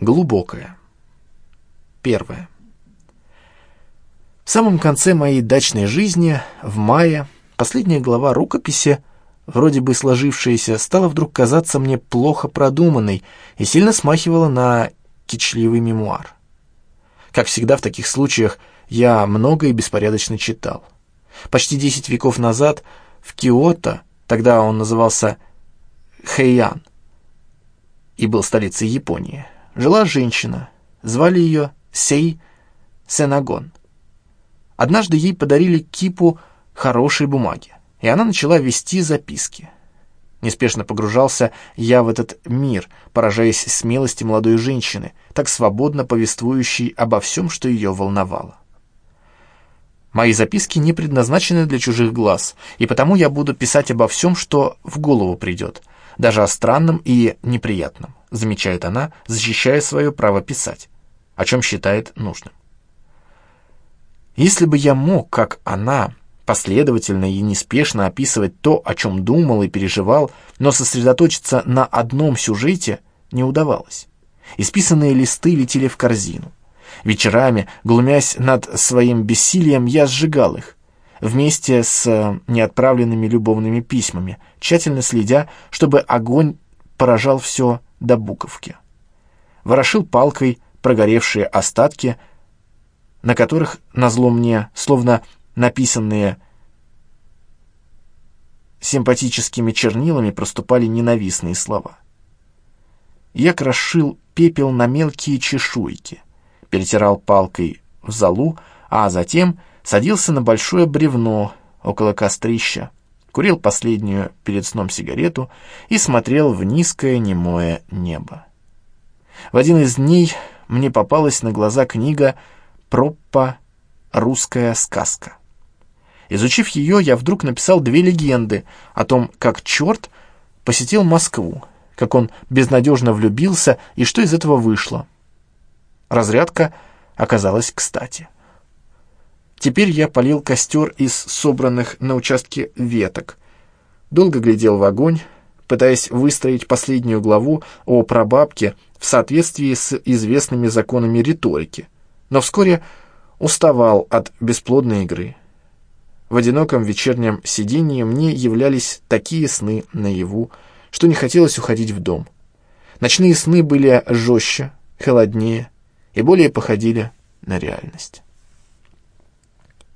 Глубокое. Первое. В самом конце моей дачной жизни, в мае, последняя глава рукописи, вроде бы сложившаяся, стала вдруг казаться мне плохо продуманной и сильно смахивала на кичливый мемуар. Как всегда в таких случаях, я много и беспорядочно читал. Почти десять веков назад в Киото, тогда он назывался Хэйян и был столицей Японии, жила женщина, звали ее Сей Сенагон. Однажды ей подарили кипу хорошей бумаги, и она начала вести записки. Неспешно погружался я в этот мир, поражаясь смелости молодой женщины, так свободно повествующей обо всем, что ее волновало. Мои записки не предназначены для чужих глаз, и потому я буду писать обо всем, что в голову придет, даже о странном и неприятном, замечает она, защищая свое право писать, о чем считает нужным. Если бы я мог, как она, последовательно и неспешно описывать то, о чем думал и переживал, но сосредоточиться на одном сюжете не удавалось. Исписанные листы летели в корзину. Вечерами, глумясь над своим бессилием, я сжигал их, вместе с э, неотправленными любовными письмами, тщательно следя, чтобы огонь поражал все до буковки. Ворошил палкой прогоревшие остатки, на которых, назло мне, словно написанные симпатическими чернилами, проступали ненавистные слова. Я крошил пепел на мелкие чешуйки, перетирал палкой в залу, а затем садился на большое бревно около кострища, курил последнюю перед сном сигарету и смотрел в низкое немое небо. В один из дней мне попалась на глаза книга «Проппа. Русская сказка». Изучив ее, я вдруг написал две легенды о том, как черт посетил Москву, как он безнадежно влюбился и что из этого вышло. Разрядка оказалась кстати. Теперь я полил костер из собранных на участке веток, долго глядел в огонь, пытаясь выстроить последнюю главу о прабабке в соответствии с известными законами риторики, но вскоре уставал от бесплодной игры. В одиноком вечернем сидении мне являлись такие сны наяву, что не хотелось уходить в дом. Ночные сны были жестче, холоднее и более походили на реальность.